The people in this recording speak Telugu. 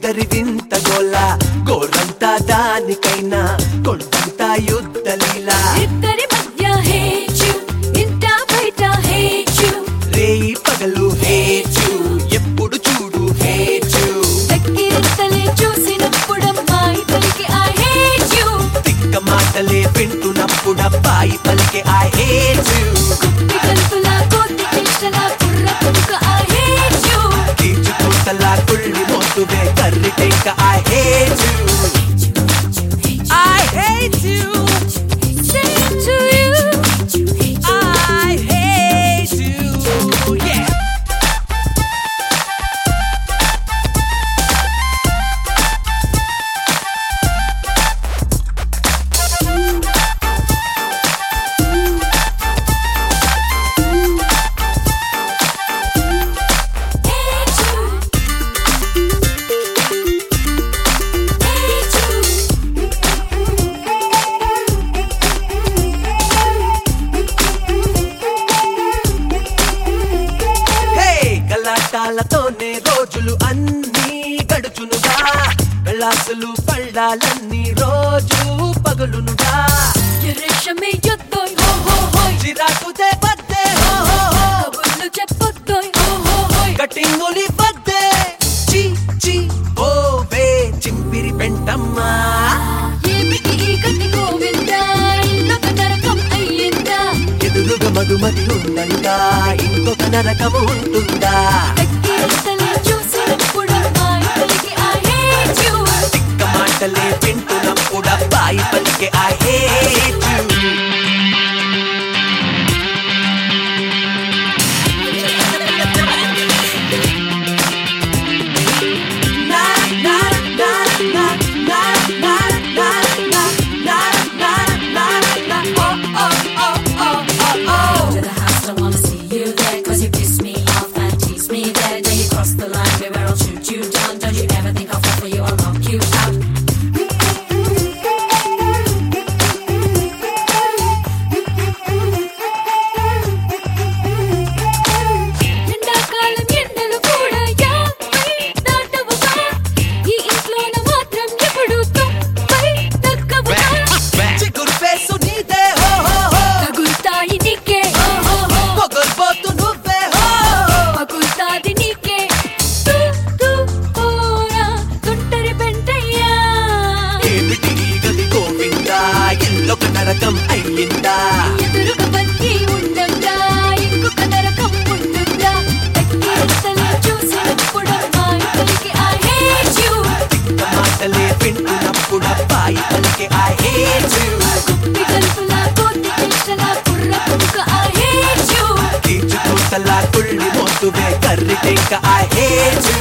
వీళ్ళిద్దరి వింత గోల గోరంతా దానికైనా కొండంతా యుద్ధ లీలా ఇద్దరి మధ్య hate you, ఇంట బయట hate you. రేయి పగలు హేచు ఎప్పుడు చూడు హేచు దగ్గరితలే పలికి I hate you. తిక్క మాటలే వింటున్నప్పుడు అబ్బాయి పలికే ఐ హేచు కర్రి టెంక ఐ కళాసులు పళ్ళాలన్నీ రోజు పగులునుగా. ఎర్రక్షమే యొద్దోయ్ హో హో హోయ్. చిరాకు చేపద్దే హో హో హో కబుర్లు చెప్పొద్దోయ్ హో హో హోయ్. కటింగులి పద్దే చి చి ఓవే చింపిరి పెంటమ్మా. ఏమిటి ఈ గతి గోవిందా? ఇల్లొక నరకం అయ్యిందా? ఎదురుగా మధుమతి ఉందంగా ఇంకొక నరకము ఉంటుందా? మాటలే అబ్బాయి పలికే ఐ హేట్ యు కుప్పి గంతులా, కోతి చేష్టలా, కుర్ర కుక్క తీర్చుకుంటలా కుళ్ళి మోతువే కర్రి టెంక ఐ హేట్ యు